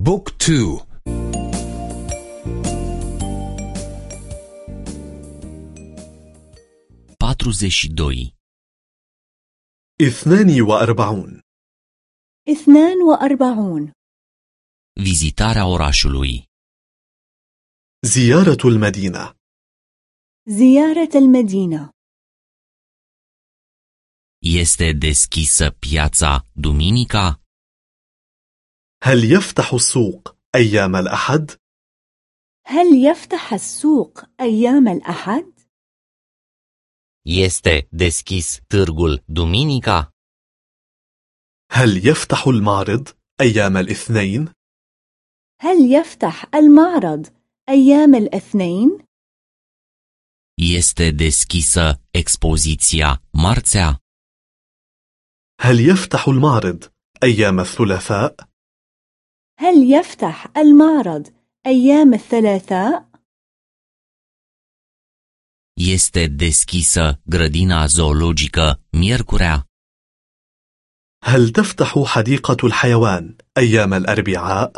بوك تو patruzeci doi اثنان وأربعون اثنان وأربعون Vizitarea orașului زيارة المدينة زيارة المدينة Este deschisă piața duminica? هل يفتح السوق أيام الأحد؟ هل يفتح السوق أيام الأحد؟ Este deschis târgul duminica? هل يفتح المعرض أيام الاثنين؟ هل يفتح المعرض أيام الاثنين؟ Este deschisă expoziția marțea? هل يفتح المعرض أيام الثلاثاء؟ هل يفتح المعرض أيام الثلاثاء؟ Este deschisă grădina zoologică miercurea? هل تفتح حديقة الحيوان أيام الأربعاء؟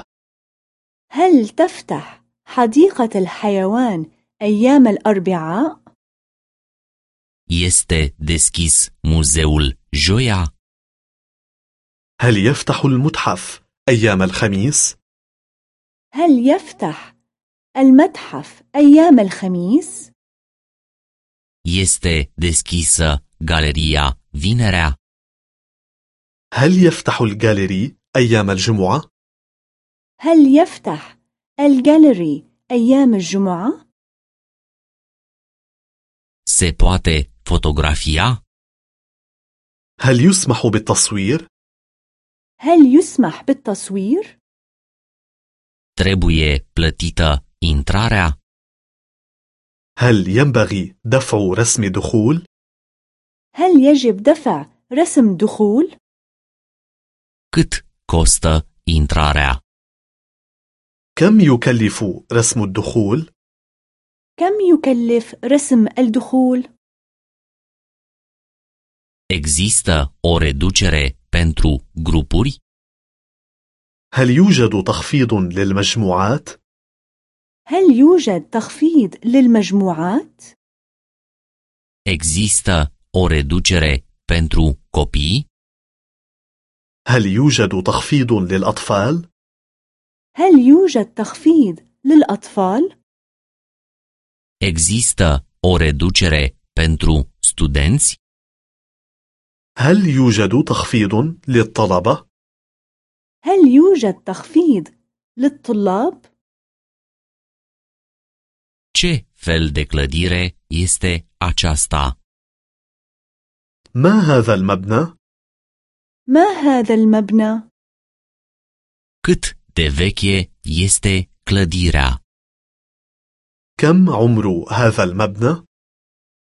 هل تفتح حديقة الحيوان أيام الأربعاء؟ Este deschis muzeul joia? هل يفتح المتحف أيام الخميس؟ هل يفتح المتحف أيام الخميس؟ Este deschisă galeria vinerea? هل يفتح الجاليري أيام الجمعة؟ هل يفتح الجاليري أيام الجمعة؟ Se poate fotografia? هل يسمح بالتصوير؟ هل يسمح بالتصوير؟ Trebuie plătită intrarea? هل ينبغي دفع رسم دخول؟ هل يجب دفع رسم دخول؟ Cât costă intrarea? كم يكلف رسم الدخول؟ كم يكلف رسم الدخول؟ Există o reducere pentru grupuri? هل يوجد تخفيض للمجموعات؟ هل يوجد تخفيض للمجموعات؟ Există o reducere pentru copii? هل يوجد تخفيض للأطفال؟ هل يوجد تخفيض للأطفال؟ Există o reducere pentru studenți? هل يوجد تخفيض للطلبة؟ هل يوجد تخفيض للطلاب؟ Ce fel de clădire este aceasta? ما هذا المبنى؟ ما هذا المبنى؟ Cât de veche este clădirea? كم عمر هذا المبنى؟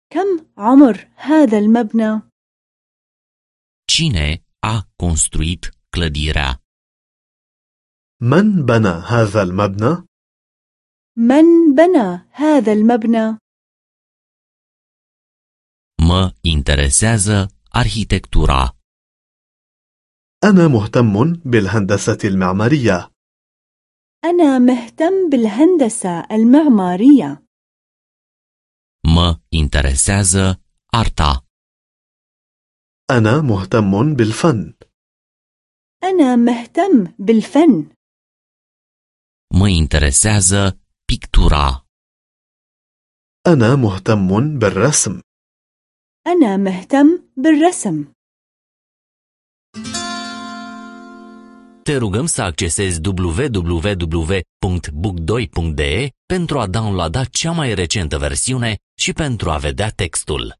كم عمر هذا المبنى؟ Cine a construit clădirea? من بنى هذا المبنى؟ من بنى هذا المبنى؟ Mă interesează arhitectura. أنا مهتم بالهندسة المعمارية أنا مهتم بالهندسة المعمارية. Mă interesează arta. أنا مهتم بالفن أنا مهتم بالفن. Mă interesează pictura. أنا مهتم بالرسم أنا مهتم بالرسم. Te rugăm să accesezi www.book2.de pentru a downloada cea mai recentă versiune și pentru a vedea textul.